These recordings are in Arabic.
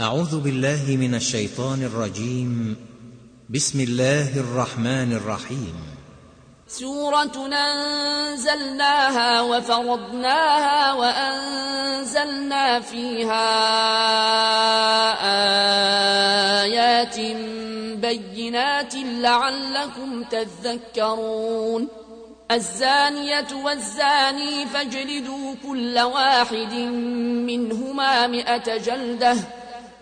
أعوذ بالله من الشيطان الرجيم. بسم الله الرحمن الرحيم. سورة أنزلناها وفرضناها وأنزلنا فيها آيات بينات لعلكم تذكرون. الزانية والزاني فاجلدوا كل واحد منهما مئة جلدة.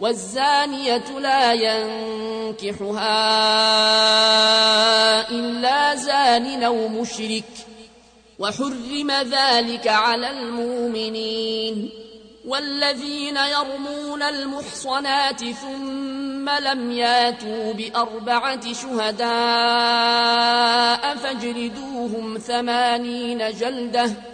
والزانية لا ينكحها إلا زان أو مشرك وحرم ذلك على المؤمنين والذين يرمون المحصنات ثم لم ياتوا بأربعة شهداء فاجلدوهم ثمانين جلدةً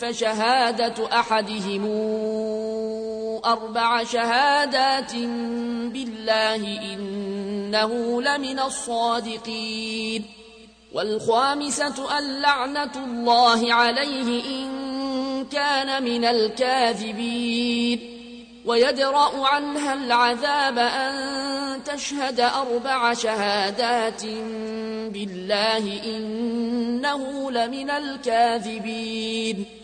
فشهادة أحدهم أربع شهادات بالله إنه لمن الصادقين والخامسة اللعنة الله عليه إن كان من الكاذبين ويدرأ عنها العذاب أن تشهد أربع شهادات بالله إنه لمن الكاذبين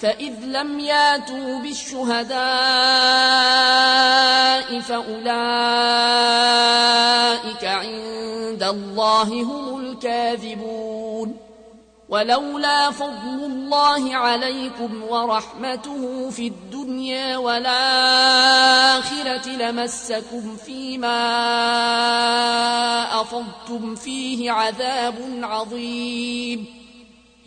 فإذ لم ياتوا بالشهداء فأولئك عند الله هم الكاذبون. ولولا فضل الله عليكم ورحمته في الدنيا والآخرة لمسكم فيما أفضتم فيه عذاب عظيم.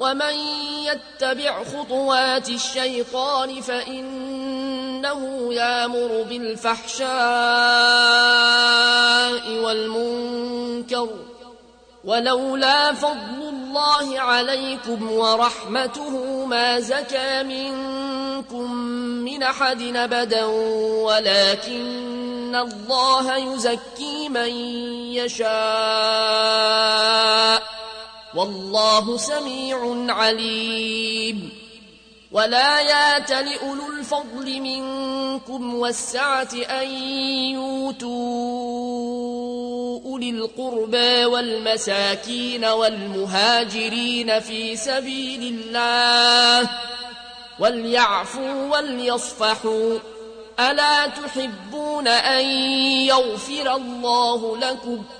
ومن يتبع خطوات الشيطان فإنه يامر بالفحشاء والمنكر ولولا فضل الله عليكم ورحمته ما زكى منكم من أحد أبدا ولكن الله يزكي من يشاء والله سميع عليم. ولا يات لأولو الفضل منكم والسعة أن يوتوا أولي القربى والمساكين والمهاجرين في سبيل الله وليعفوا وليصفحوا. ألا تحبون أن يغفر الله لكم ۖ؟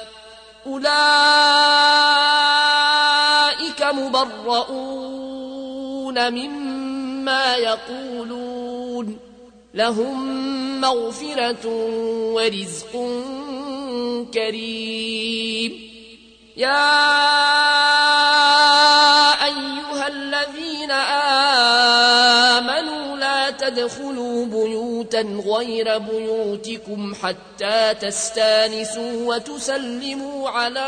أولئك مبرؤون مما يقولون. لهم مغفرة ورزق كريم. يا أيها الذين آمنوا لا تدخلوا بيوتا غير بيوتكم حتى تستانسوا وتسلموا على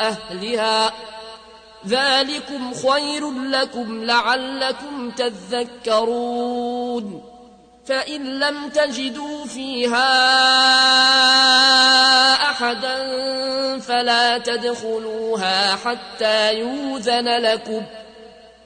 أهلها. ذلكم خير لكم لعلكم تذكرون. فإن لم تجدوا فيها أحدا فلا تدخلوها حتى يوذن لكم.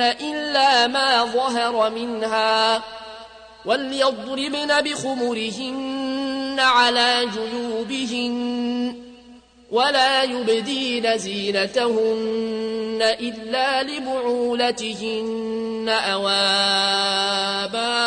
إلا ما ظهر منها وليضربن بخمرهن على جيوبهن ولا يبدين زينتهن إلا لبعولتهن أو آبائهن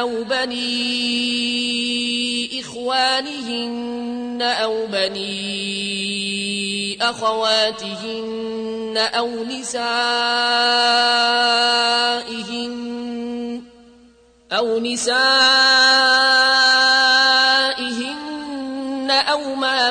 أو بني إخوانهن أو بني أخواتهن أو نسائهن أو نسائهن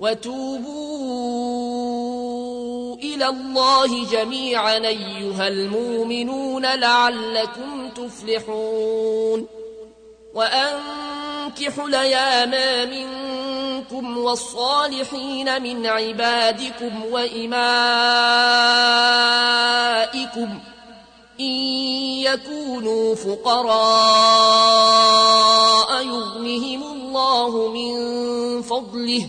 وتوبوا إلى الله جميعا أيها المؤمنون لعلكم تفلحون. وأنكحوا الأيام منكم والصالحين من عبادكم وإمائكم إن يكونوا فقراء يغنهم الله من فضله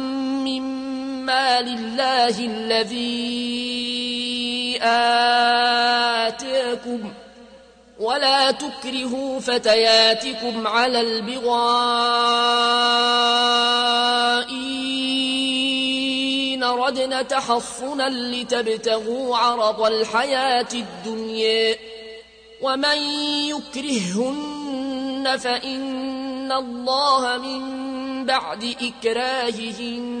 مما لله الذي آتاكم ولا تكرهوا فتياتكم على البغاء إن ردن تحصنا لتبتغوا عرض الحياة الدنيا. ومن يكرههن فإن الله من بعد إكراههن.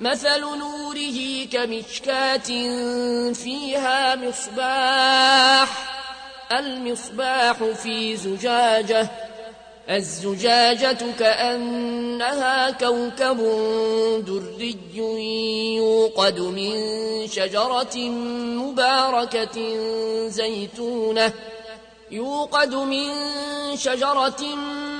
مثل نوره كمشكاة فيها مصباح المصباح في زجاجة الزجاجة كأنها كوكب دري يوقد من شجرة مباركة زيتونة يوقد من شجرة مباركة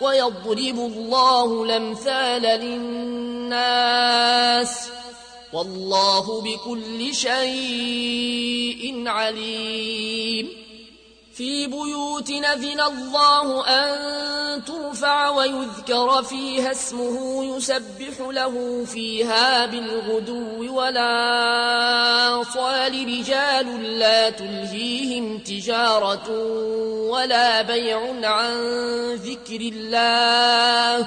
ويضرب الله الأمثال للناس والله بكل شيء عليم في بيوت نذن الله أن ترفع ويذكر فيها اسمه يسبح له فيها بالغدو ولا صال رجال لا تلهيهم تجارة ولا بيع عن ذكر الله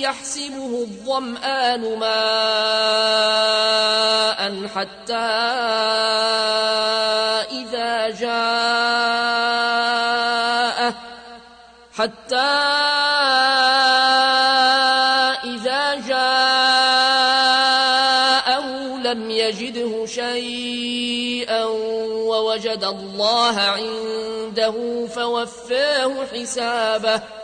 يحسبه الظمآن ماء حتى إذا جاءه حتى إذا جاءه لم يجده شيئا ووجد الله عنده فوفاه حسابه.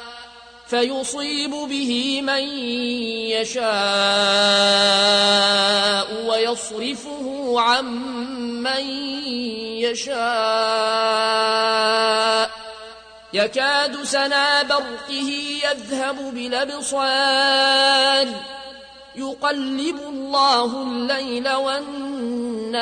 فيصيب به من يشاء ويصرفه عن من يشاء. يكاد سنا برقه يذهب بالأبصار. يقلب الله الليل والنهار.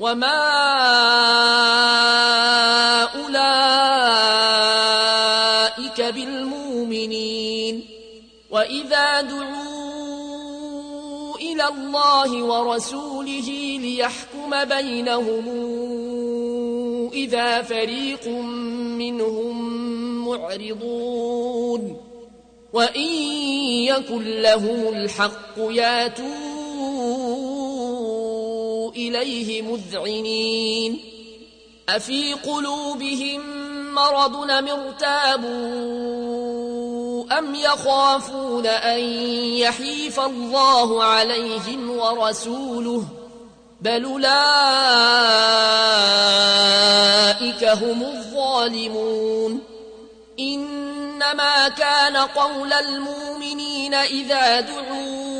وما أولئك بالمؤمنين وإذا دعوا إلى الله ورسوله ليحكم بينهم إذا فريق منهم معرضون وإن يكن لهم الحق ياتون إليه مذعنين. أفي قلوبهم مرض مرتابوا أم يخافون أن يحيف الله عليهم ورسوله؟ بل أولئك هم الظالمون. إنما كان قول المؤمنين إذا دعوا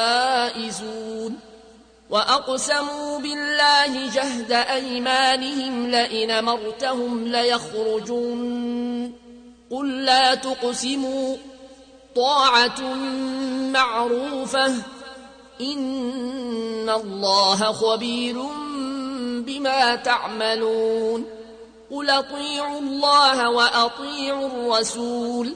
وأقسموا بالله جهد أيمانهم لئن مرتهم ليخرجون قل لا تقسموا طاعة معروفة إن الله خبير بما تعملون قل أطيعوا الله وأطيعوا الرسول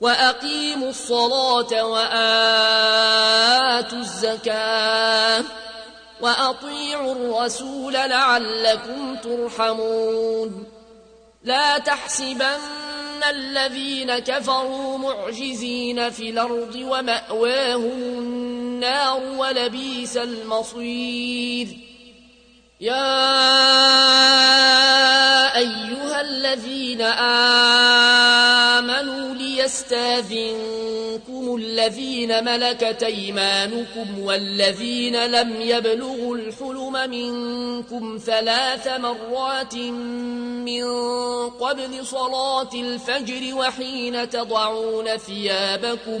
وأقيموا الصلاة وآتوا الزكاة وأطيعوا الرسول لعلكم ترحمون. لا تحسبن الذين كفروا معجزين في الأرض ومأواهم النار ولبيس المصير. يا أيها الذين آمنوا ليستاذنكم الذين ملكت أيمانكم والذين لم يبلغوا الحلم منكم ثلاث مرات من قبل صلاة الفجر وحين تضعون ثيابكم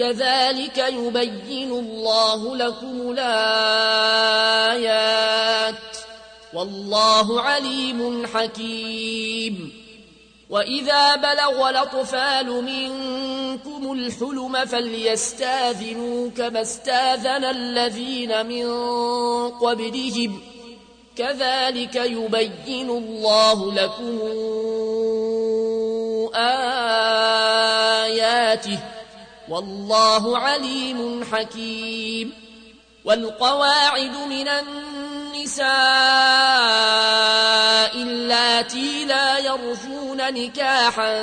كذلك يبين الله لكم الآيات. والله عليم حكيم. وإذا بلغ الأطفال منكم الحلم فليستاذنوا كما استاذن الذين من قبلهم. كذلك يبين الله لكم آياته. والله عليم حكيم. والقواعد من النساء اللاتي لا يرجون نكاحا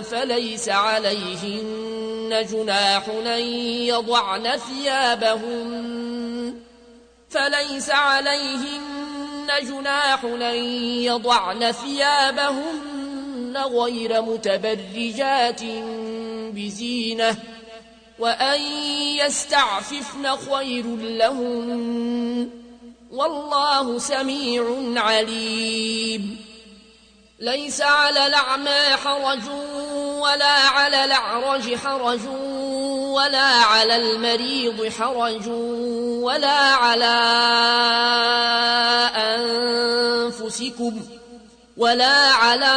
فليس عليهن جناح أن يضعن ثيابهن. فليس عليهن جناح أن يضعن ثيابهن غير متبرجات بزينة. وأن يستعففن خير لهن. والله سميع عليم. ليس على الأعمى حرج ولا على الأعرج حرج ولا على المريض حرج ولا على أنفسكم ولا على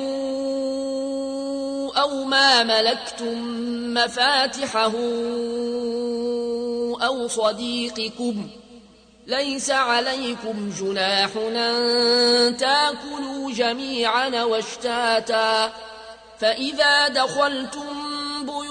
أو ما ملكتم مفاتحه أو صديقكم ليس عليكم جناح أن تأكلوا جميعا واشتاتا. فإذا دخلتم بيوتا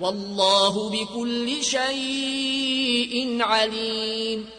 والله بكل شيء عليم.